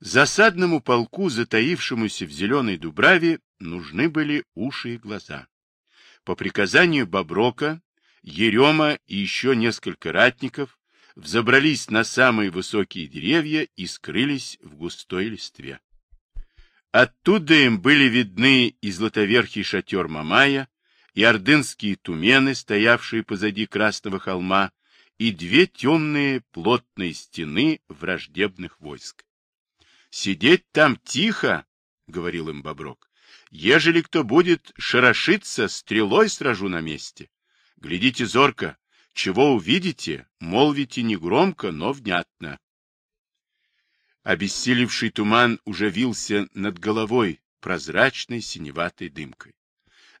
Засадному полку, затаившемуся в зеленой дубраве, нужны были уши и глаза. По приказанию Боброка, Ерема и еще несколько ратников взобрались на самые высокие деревья и скрылись в густой листве. Оттуда им были видны и златоверхий шатер Мамая, и ордынские тумены, стоявшие позади Красного холма, и две темные плотные стены враждебных войск. Сидеть там тихо, — говорил им Боброк. Ежели кто будет шарошиться, стрелой сражу на месте. Глядите зорко, чего увидите, молвите негромко, но внятно. Обессилевший туман уже вился над головой прозрачной синеватой дымкой.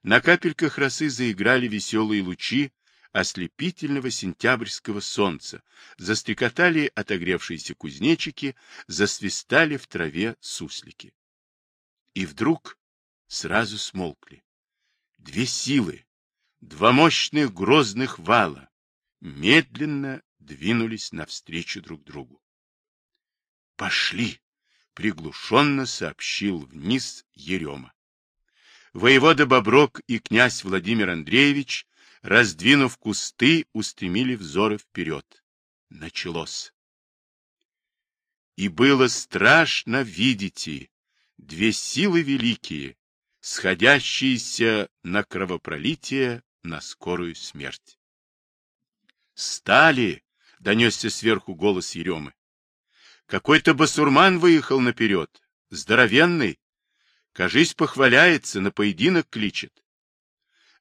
На капельках росы заиграли веселые лучи, ослепительного сентябрьского солнца, застрекотали отогревшиеся кузнечики, засвистали в траве суслики. И вдруг сразу смолкли. Две силы, два мощных грозных вала медленно двинулись навстречу друг другу. «Пошли!» — приглушенно сообщил вниз Ерема. Воевода Боброк и князь Владимир Андреевич раздвинув кусты, устремили взоры вперед. Началось. И было страшно видите две силы великие, сходящиеся на кровопролитие, на скорую смерть. «Стали!» — донесся сверху голос Еремы. «Какой-то басурман выехал наперед, здоровенный. Кажись, похваляется, на поединок кличет.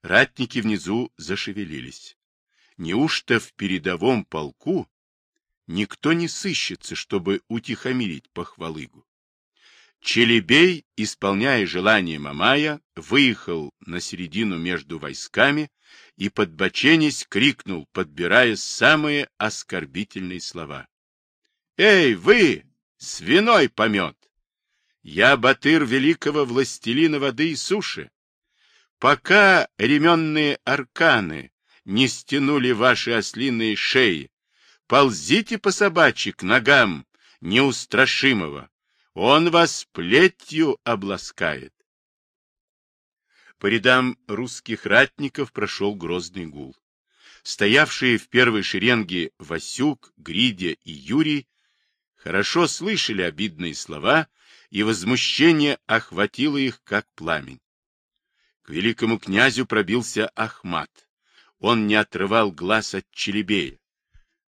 Ратники внизу зашевелились. Неужто в передовом полку никто не сыщется, чтобы утихомирить похвалыгу? Челебей, исполняя желание Мамая, выехал на середину между войсками и, подбоченясь, крикнул, подбирая самые оскорбительные слова. «Эй, вы, свиной помет! Я батыр великого властелина воды и суши, Пока ременные арканы не стянули ваши ослиные шеи, ползите по собачьи к ногам неустрашимого. Он вас плетью обласкает. По рядам русских ратников прошел грозный гул. Стоявшие в первой шеренге Васюк, Гридя и Юрий хорошо слышали обидные слова, и возмущение охватило их, как пламень. К великому князю пробился Ахмат. Он не отрывал глаз от Челебея.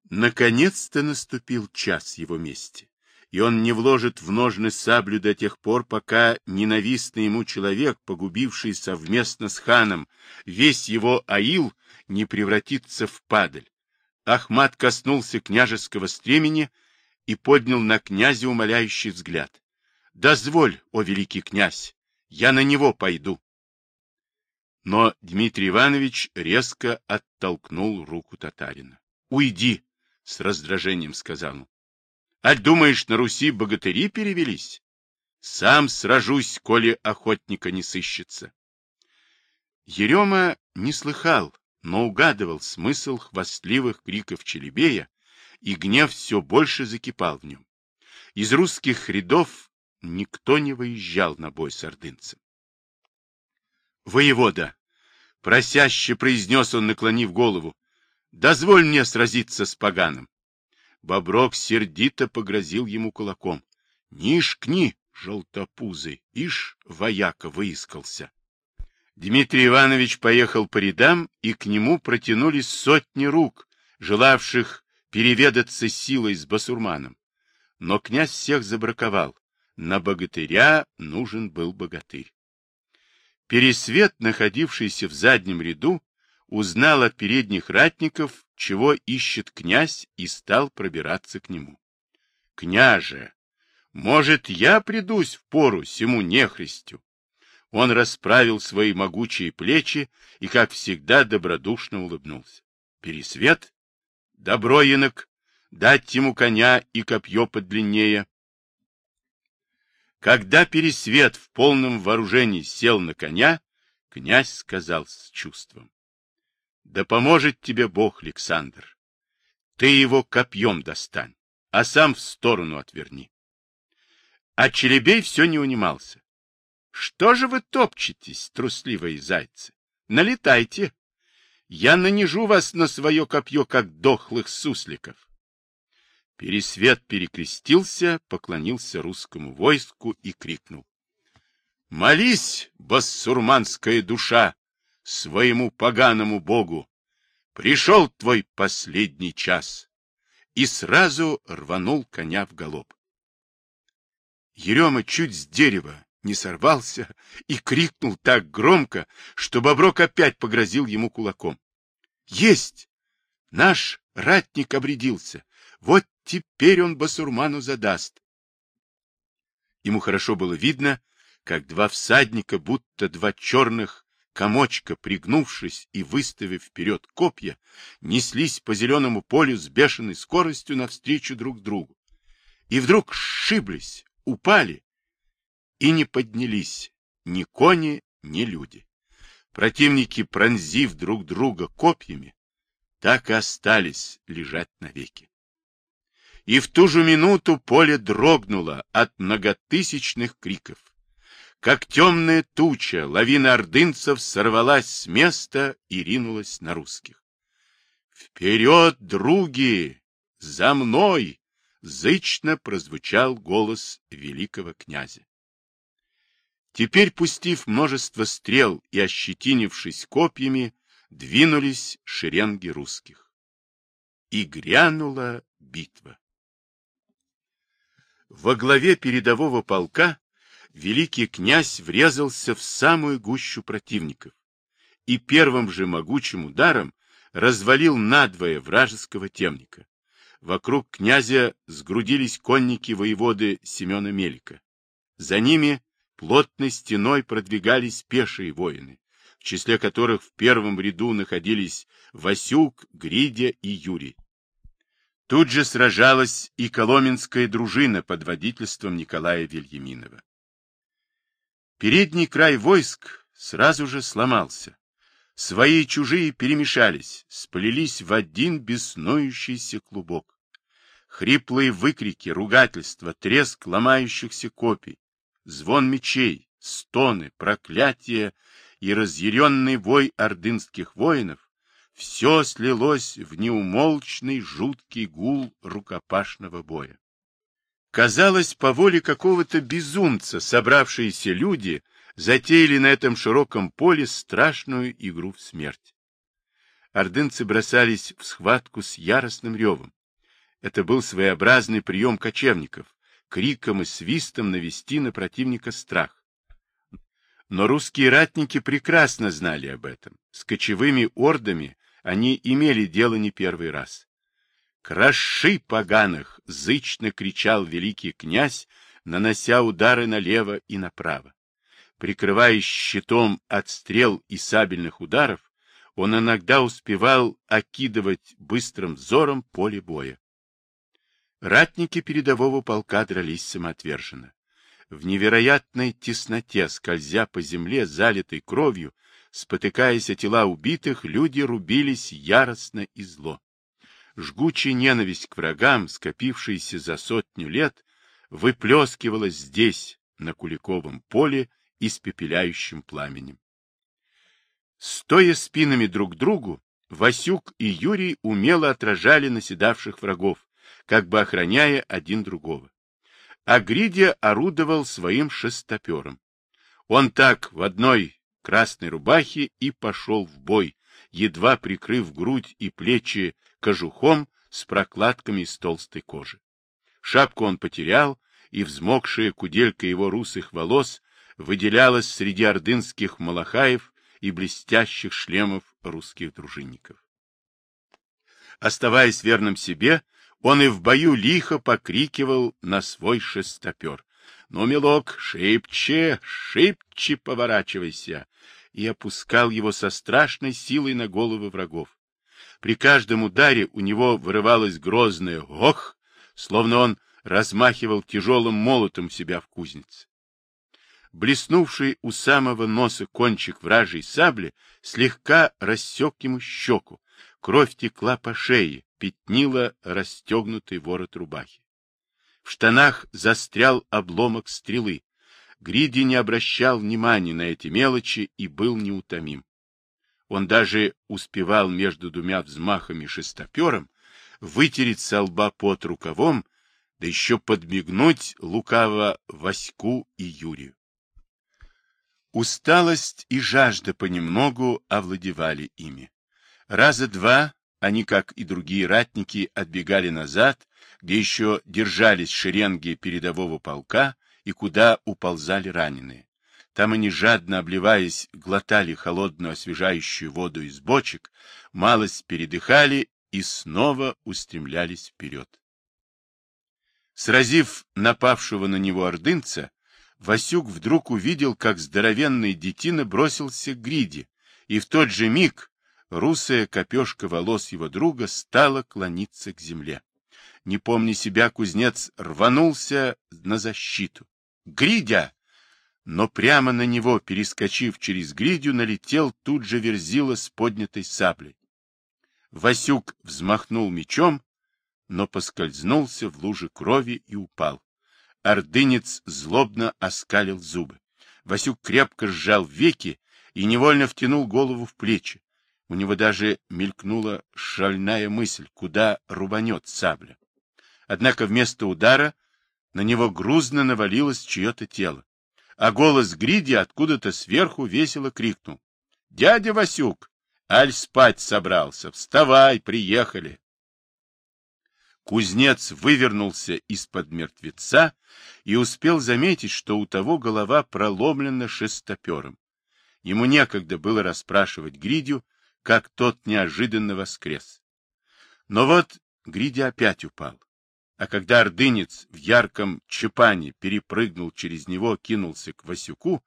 Наконец-то наступил час его мести, и он не вложит в ножны саблю до тех пор, пока ненавистный ему человек, погубивший совместно с ханом весь его аил, не превратится в падаль. Ахмат коснулся княжеского стремени и поднял на князя умоляющий взгляд. — Дозволь, о великий князь, я на него пойду. Но Дмитрий Иванович резко оттолкнул руку татарина. — Уйди! — с раздражением сказал он. — А думаешь, на Руси богатыри перевелись? Сам сражусь, коли охотника не сыщется. Ерема не слыхал, но угадывал смысл хвастливых криков Челебея, и гнев все больше закипал в нем. Из русских рядов никто не выезжал на бой с ордынцем. Воевода, просяще произнес он, наклонив голову, дозволь мне сразиться с поганым. Боброк сердито погрозил ему кулаком. Нишкни, желтопузый, ишь, вояка выискался. Дмитрий Иванович поехал по рядам, и к нему протянулись сотни рук, желавших переведаться силой с басурманом. Но князь всех забраковал. На богатыря нужен был богатырь. Пересвет, находившийся в заднем ряду, узнал от передних ратников, чего ищет князь, и стал пробираться к нему. — Княже, может, я придусь в пору сему нехристю? Он расправил свои могучие плечи и, как всегда, добродушно улыбнулся. — Пересвет? Добро, инок, дать ему коня и копье подлиннее. Когда Пересвет в полном вооружении сел на коня, князь сказал с чувством. — Да поможет тебе Бог, Александр. Ты его копьем достань, а сам в сторону отверни. А Челебей все не унимался. Что же вы топчетесь, трусливые зайцы? Налетайте. Я нанижу вас на свое копье, как дохлых сусликов. Пересвет перекрестился, поклонился русскому войску и крикнул. Молись, бассурманская душа, своему поганому богу! Пришел твой последний час! И сразу рванул коня в галоп. Ерема чуть с дерева не сорвался и крикнул так громко, что Боброк опять погрозил ему кулаком. Есть! Наш ратник обрядился. Вот теперь он басурману задаст. Ему хорошо было видно, как два всадника, будто два черных комочка, пригнувшись и выставив вперед копья, неслись по зеленому полю с бешеной скоростью навстречу друг другу. И вдруг сшиблись, упали и не поднялись ни кони, ни люди. Противники, пронзив друг друга копьями, так и остались лежать навеки. И в ту же минуту поле дрогнуло от многотысячных криков. Как темная туча, лавина ордынцев сорвалась с места и ринулась на русских. «Вперед, други! За мной!» — зычно прозвучал голос великого князя. Теперь, пустив множество стрел и ощетинившись копьями, двинулись шеренги русских. И грянула битва. Во главе передового полка великий князь врезался в самую гущу противников и первым же могучим ударом развалил надвое вражеского темника. Вокруг князя сгрудились конники воеводы Семена Мелика. За ними плотной стеной продвигались пешие воины, в числе которых в первом ряду находились Васюк, Гридя и Юрий. Тут же сражалась и коломенская дружина под водительством Николая Вильяминова. Передний край войск сразу же сломался. Свои и чужие перемешались, сплелись в один беснующийся клубок. Хриплые выкрики, ругательства, треск ломающихся копий, звон мечей, стоны, проклятия и разъяренный вой ордынских воинов — все слилось в неумолчный жуткий гул рукопашного боя. Казалось, по воле какого-то безумца собравшиеся люди затеяли на этом широком поле страшную игру в смерть. Ордынцы бросались в схватку с яростным ревом. Это был своеобразный прием кочевников, криком и свистом навести на противника страх. Но русские ратники прекрасно знали об этом. С кочевыми ордами они имели дело не первый раз. «Кроши поганых!» — зычно кричал великий князь, нанося удары налево и направо. Прикрываясь щитом от стрел и сабельных ударов, он иногда успевал окидывать быстрым взором поле боя. Ратники передового полка дрались самоотверженно. В невероятной тесноте, скользя по земле, залитой кровью, спотыкаясь о тела убитых, люди рубились яростно и зло. Жгучая ненависть к врагам, скопившаяся за сотню лет, выплескивалась здесь, на Куликовом поле, испепеляющим пламенем. Стоя спинами друг к другу, Васюк и Юрий умело отражали наседавших врагов, как бы охраняя один другого. А Гридия орудовал своим шестопером. Он так в одной красной рубахе и пошел в бой, едва прикрыв грудь и плечи кожухом с прокладками из толстой кожи. Шапку он потерял, и взмокшая куделька его русых волос выделялась среди ордынских малахаев и блестящих шлемов русских дружинников. Оставаясь верным себе, он и в бою лихо покрикивал на свой шестопер. «Ну, милок, шибче, шибче поворачивайся!» и опускал его со страшной силой на головы врагов. При каждом ударе у него вырывалось грозное «ох», словно он размахивал тяжелым молотом себя в кузнице. Блеснувший у самого носа кончик вражьей сабли слегка рассек ему щеку. Кровь текла по шее, пятнила расстегнутый ворот рубахи. В штанах застрял обломок стрелы. Гриди не обращал внимания на эти мелочи и был неутомим. Он даже успевал между двумя взмахами шестопером вытереть со лба под рукавом, да еще подмигнуть лукаво Ваську и Юрию. Усталость и жажда понемногу овладевали ими. Раза два они, как и другие ратники, отбегали назад, где еще держались шеренги передового полка и куда уползали раненые. Там они, жадно обливаясь, глотали холодную освежающую воду из бочек, малость передыхали и снова устремлялись вперед. Сразив напавшего на него ордынца, Васюк вдруг увидел, как здоровенный детина бросился к гриде, и в тот же миг русая копешка волос его друга стала клониться к земле. Не помня себя, кузнец рванулся на защиту. «Гридя!» Но прямо на него, перескочив через гридю, налетел тут же верзила с поднятой саблей. Васюк взмахнул мечом, но поскользнулся в луже крови и упал. Ордынец злобно оскалил зубы. Васюк крепко сжал веки и невольно втянул голову в плечи. У него даже мелькнула шальная мысль, куда рубанет сабля. Однако вместо удара на него грузно навалилось чье-то тело, а голос Гриди откуда-то сверху весело крикнул. — Дядя Васюк, аль спать собрался, вставай, приехали. Кузнец вывернулся из-под мертвеца и успел заметить, что у того голова проломлена шестопером. Ему некогда было расспрашивать Гридю, как тот неожиданно воскрес. Но вот Гриди опять упал. А когда ордынец в ярком чепане перепрыгнул через него, кинулся к Васюку,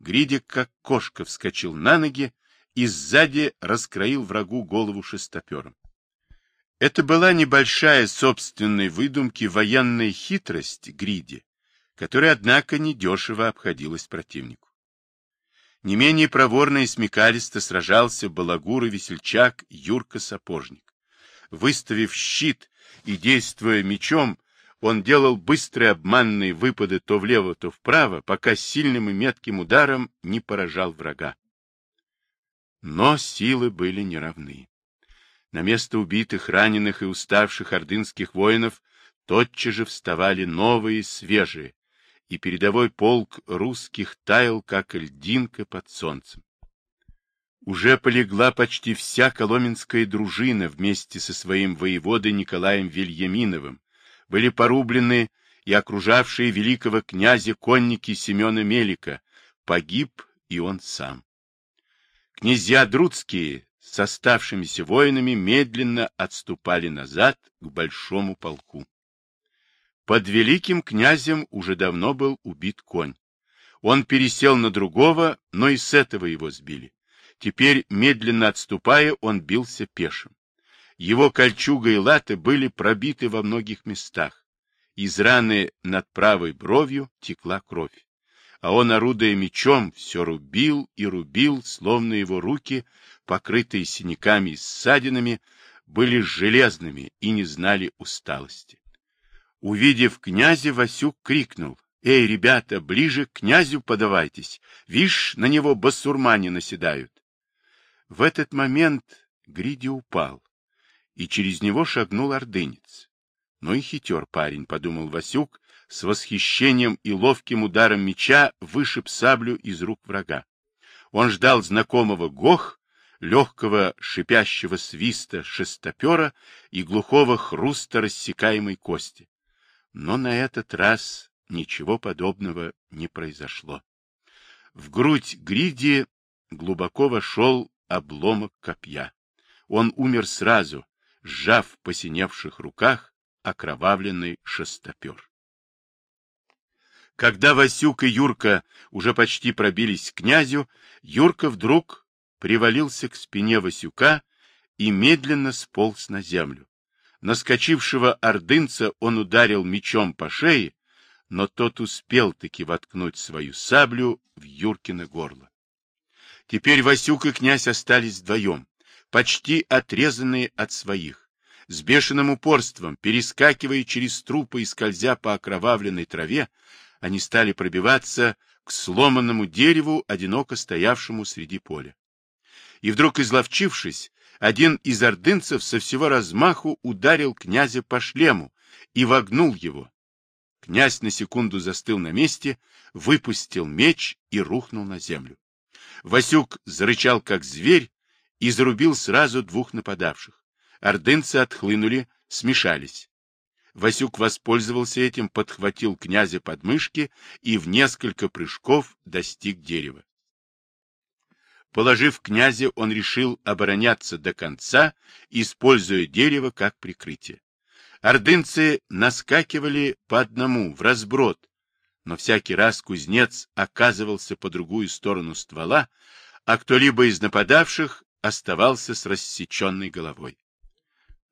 Гриди, как кошка, вскочил на ноги и сзади раскроил врагу голову шестопером. Это была небольшая собственной выдумки военная хитрость Гриди, которая, однако, недешево обходилась противнику. Не менее проворно и смекалисто сражался балагур и весельчак Юрка-сапожник. Выставив щит и действуя мечом, он делал быстрые обманные выпады то влево, то вправо, пока сильным и метким ударом не поражал врага. Но силы были неравны. На место убитых, раненых и уставших ордынских воинов тотчас же вставали новые, свежие, и передовой полк русских таял, как льдинка под солнцем. Уже полегла почти вся коломенская дружина вместе со своим воеводой Николаем Вильяминовым, были порублены и окружавшие великого князя конники Семена Мелика, погиб и он сам. Князья Друцкие с оставшимися воинами медленно отступали назад к большому полку. Под великим князем уже давно был убит конь. Он пересел на другого, но и с этого его сбили. Теперь, медленно отступая, он бился пешим. Его кольчуга и латы были пробиты во многих местах. Из раны над правой бровью текла кровь. А он, орудуя мечом, все рубил и рубил, словно его руки, покрытые синяками и ссадинами, были железными и не знали усталости. Увидев князя, Васюк крикнул. «Эй, ребята, ближе к князю подавайтесь! Вишь, на него басурмане наседают!» В этот момент Гриди упал, и через него шагнул ордынец. Ну и хитер парень, — подумал Васюк, с восхищением и ловким ударом меча вышиб саблю из рук врага. Он ждал знакомого гох, легкого шипящего свиста шестопера и глухого хруста рассекаемой кости. Но на этот раз ничего подобного не произошло. В грудь Гриди глубоко вошел обломок копья. Он умер сразу, сжав в посиневших руках окровавленный шестопер. Когда Васюк и Юрка уже почти пробились к князю, Юрка вдруг привалился к спине Васюка и медленно сполз на землю. Наскочившего ордынца он ударил мечом по шее, но тот успел таки воткнуть свою саблю в Юркино горло. Теперь Васюк и князь остались вдвоем, почти отрезанные от своих. С бешеным упорством, перескакивая через трупы и скользя по окровавленной траве, они стали пробиваться к сломанному дереву, одиноко стоявшему среди поля. И вдруг, изловчившись, один из ордынцев со всего размаху ударил князя по шлему и вогнул его. Князь на секунду застыл на месте, выпустил меч и рухнул на землю. Васюк зарычал, как зверь, и зарубил сразу двух нападавших. Ордынцы отхлынули, смешались. Васюк воспользовался этим, подхватил князя под мышки и в несколько прыжков достиг дерева. Положив князя, он решил обороняться до конца, используя дерево как прикрытие. Ордынцы наскакивали по одному, в разброд, но всякий раз кузнец оказывался по другую сторону ствола, а кто-либо из нападавших оставался с рассеченной головой.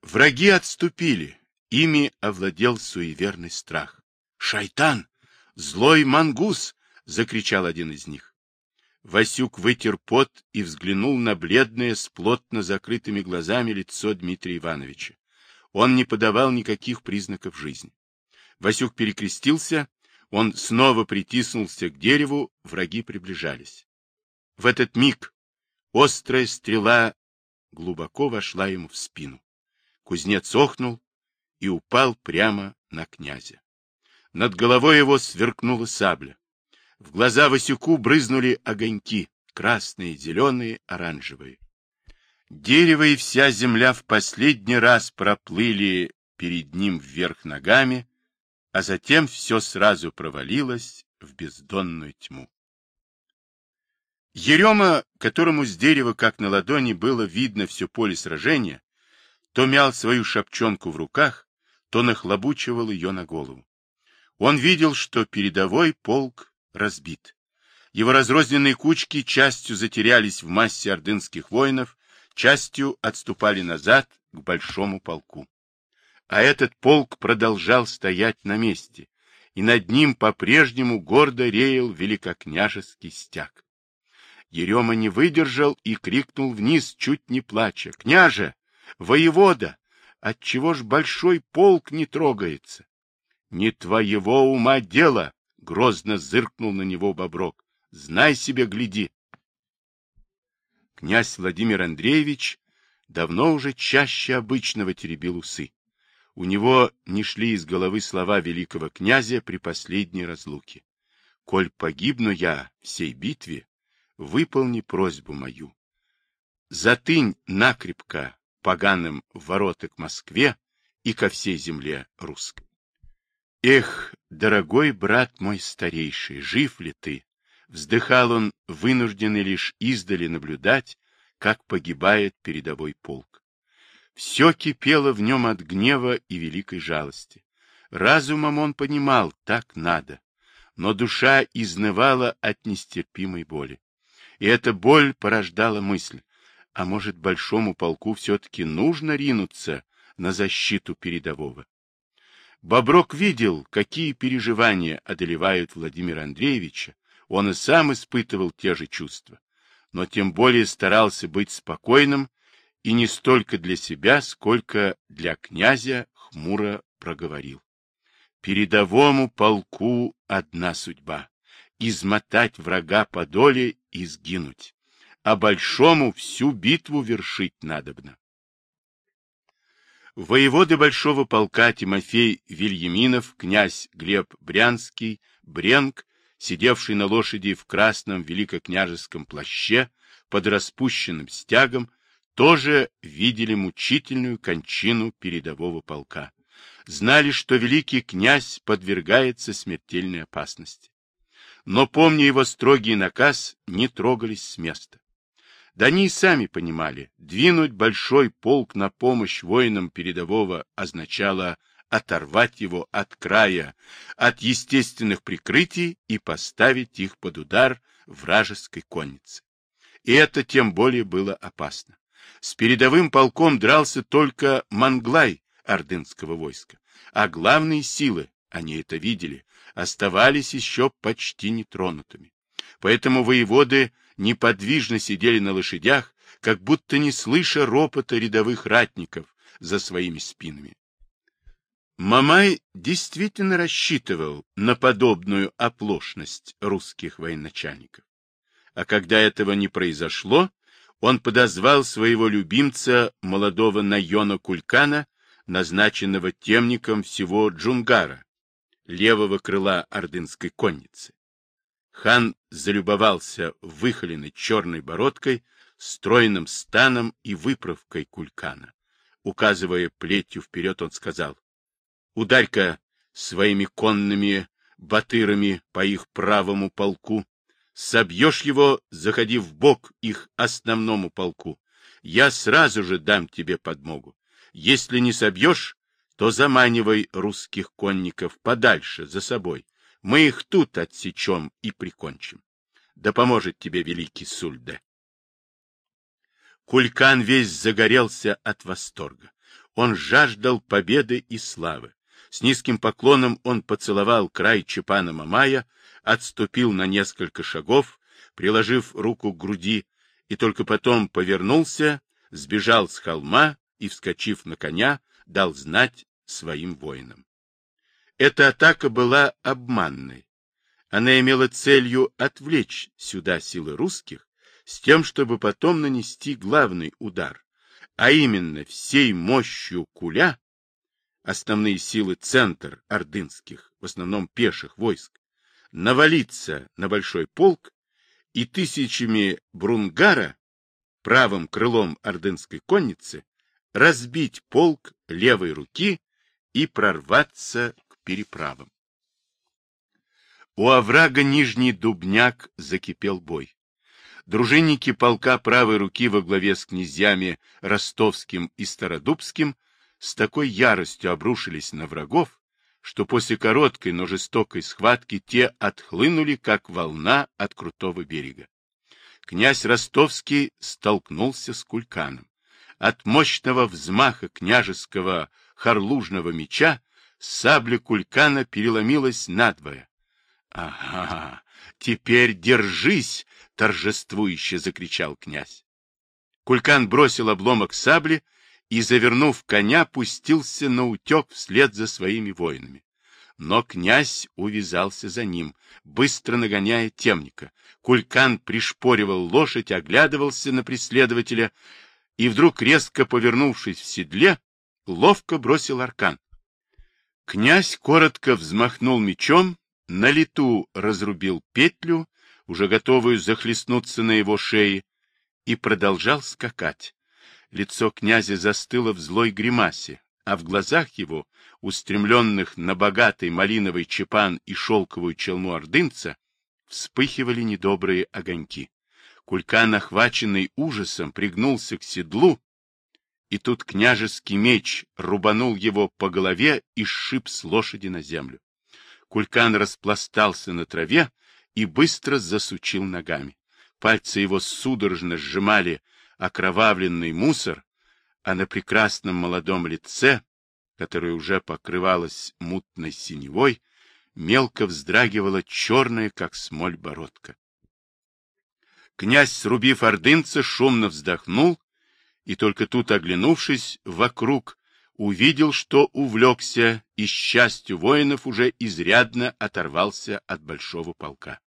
Враги отступили, ими овладел суеверный страх. «Шайтан! Злой мангус!» — закричал один из них. Васюк вытер пот и взглянул на бледное, с плотно закрытыми глазами лицо Дмитрия Ивановича. Он не подавал никаких признаков жизни. Васюк перекрестился, он снова притиснулся к дереву, враги приближались. В этот миг острая стрела глубоко вошла ему в спину. Кузнец охнул и упал прямо на князя. Над головой его сверкнула сабля. В глаза Васюку брызнули огоньки, красные, зеленые, оранжевые. Дерево и вся земля в последний раз проплыли перед ним вверх ногами, а затем все сразу провалилось в бездонную тьму. Ерема, которому с дерева, как на ладони, было видно все поле сражения, то мял свою шапчонку в руках, то нахлобучивал ее на голову. Он видел, что передовой полк разбит. Его разрозненные кучки частью затерялись в массе ордынских воинов, частью отступали назад к большому полку. А этот полк продолжал стоять на месте, и над ним по-прежнему гордо реял великокняжеский стяг. Ерема не выдержал и крикнул вниз, чуть не плача. — Княже! Воевода, отчего ж большой полк не трогается? Не твоего ума дело, грозно зыркнул на него Боброк. Знай себе, гляди. Князь Владимир Андреевич давно уже чаще обычного теребил усы. У него не шли из головы слова великого князя при последней разлуке. «Коль погибну я в сей битве, выполни просьбу мою. Затынь накрепко поганым ворота к Москве и ко всей земле русской. Эх, дорогой брат мой старейший, жив ли ты? Вздыхал он, вынужденный лишь издали наблюдать, как погибает передовой полк. Все кипело в нем от гнева и великой жалости. Разумом он понимал, так надо, но душа изнывала от нестерпимой боли. И эта боль порождала мысль, а может, большому полку все-таки нужно ринуться на защиту передового? Боброк видел, какие переживания одолевают Владимира Андреевича. Он и сам испытывал те же чувства, но тем более старался быть спокойным и не столько для себя, сколько для князя хмуро проговорил. Передовому полку одна судьба — измотать врага по доле и сгинуть а большому всю битву вершить надобно. Воеводы большого полка Тимофей Вильяминов, князь Глеб Брянский, Бренк, сидевший на лошади в красном великокняжеском плаще под распущенным стягом, тоже видели мучительную кончину передового полка. Знали, что великий князь подвергается смертельной опасности. Но, помня его строгий наказ, не трогались с места. Да они и сами понимали, двинуть большой полк на помощь воинам передового означало оторвать его от края, от естественных прикрытий и поставить их под удар вражеской конницы. И это тем более было опасно. С передовым полком дрался только Манглай ордынского войска, а главные силы, они это видели, оставались еще почти нетронутыми. Поэтому воеводы неподвижно сидели на лошадях, как будто не слыша ропота рядовых ратников, за своими спинами. Мамай действительно рассчитывал на подобную оплошность русских военачальников. А когда этого не произошло, он подозвал своего любимца, молодого Найона Кулькана, назначенного темником всего Джунгара, левого крыла ордынской конницы. Хан залюбовался выхоленной черной бородкой, стройным станом и выправкой Кулькана. Указывая плетью вперед, он сказал, «Ударь-ка своими конными батырами по их правому полку, собьешь его, заходи в бок их основному полку. Я сразу же дам тебе подмогу. Если не собьешь, то заманивай русских конников подальше за собой. Мы их тут отсечем и прикончим. Да поможет тебе великий Сульде. Кулькан весь загорелся от восторга. Он жаждал победы и славы. С низким поклоном он поцеловал край Чапана Мамая, отступил на несколько шагов, приложив руку к груди, и только потом повернулся, сбежал с холма и, вскочив на коня, дал знать своим воинам. Эта атака была обманной. Она имела целью отвлечь сюда силы русских с тем, чтобы потом нанести главный удар, а именно всей мощью куля, основные силы центр ордынских, в основном пеших войск, навалиться на большой полк и тысячами брунгара, правым крылом ордынской конницы, разбить полк левой руки и прорваться переправам. У оврага Нижний Дубняк закипел бой. Дружинники полка правой руки во главе с князьями Ростовским и Стародубским с такой яростью обрушились на врагов, что после короткой, но жестокой схватки те отхлынули, как волна от крутого берега. Князь Ростовский столкнулся с Кульканом. От мощного взмаха княжеского харлужного меча сабля Кулькана переломилась надвое. — Ага, теперь держись! — торжествующе закричал князь. Кулькан бросил обломок сабли и, завернув коня, пустился на утек вслед за своими воинами. Но князь увязался за ним, быстро нагоняя темника. Кулькан пришпоривал лошадь, оглядывался на преследователя и вдруг, резко повернувшись в седле, ловко бросил аркан. Князь коротко взмахнул мечом, на лету разрубил петлю, уже готовую захлестнуться на его шее, и продолжал скакать. Лицо князя застыло в злой гримасе, а в глазах его, устремленных на богатый малиновый чепан и шелковую челму ордынца, вспыхивали недобрые огоньки. Кулькан, охваченный ужасом, пригнулся к седлу, и тут княжеский меч рубанул его по голове и сшиб с лошади на землю. Кулькан распластался на траве и быстро засучил ногами. Пальцы его судорожно сжимали окровавленный мусор, а на прекрасном молодом лице, которое уже покрывалось мутной синевой, мелко вздрагивала черная, как смоль, бородка. Князь, срубив ордынца, шумно вздохнул и только тут, оглянувшись вокруг, увидел, что увлекся и, счастью воинов, уже изрядно оторвался от большого полка.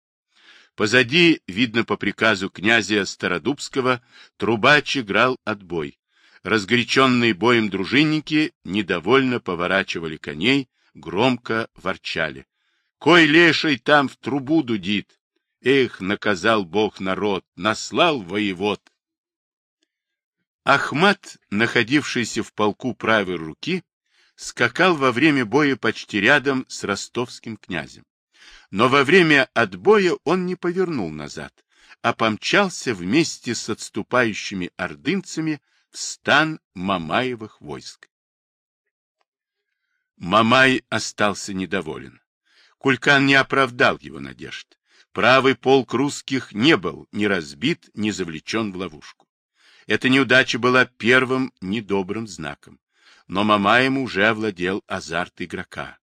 Позади, видно по приказу князя Стародубского, трубач играл отбой. Разгоряченные боем дружинники недовольно поворачивали коней, громко ворчали. Кой леший там в трубу дудит? Эх, наказал Бог народ, наслал воевод. Ахмат, находившийся в полку правой руки, скакал во время боя почти рядом с ростовским князем. Но во время отбоя он не повернул назад, а помчался вместе с отступающими ордынцами в стан Мамаевых войск. Мамай остался недоволен. Кулькан не оправдал его надежд. Правый полк русских не был ни разбит, ни завлечен в ловушку. Эта неудача была первым недобрым знаком. Но Мамаем уже овладел азарт игрока.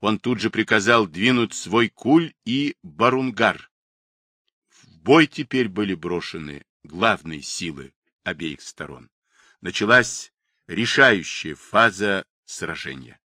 Он тут же приказал двинуть свой куль и барунгар. В бой теперь были брошены главные силы обеих сторон. Началась решающая фаза сражения.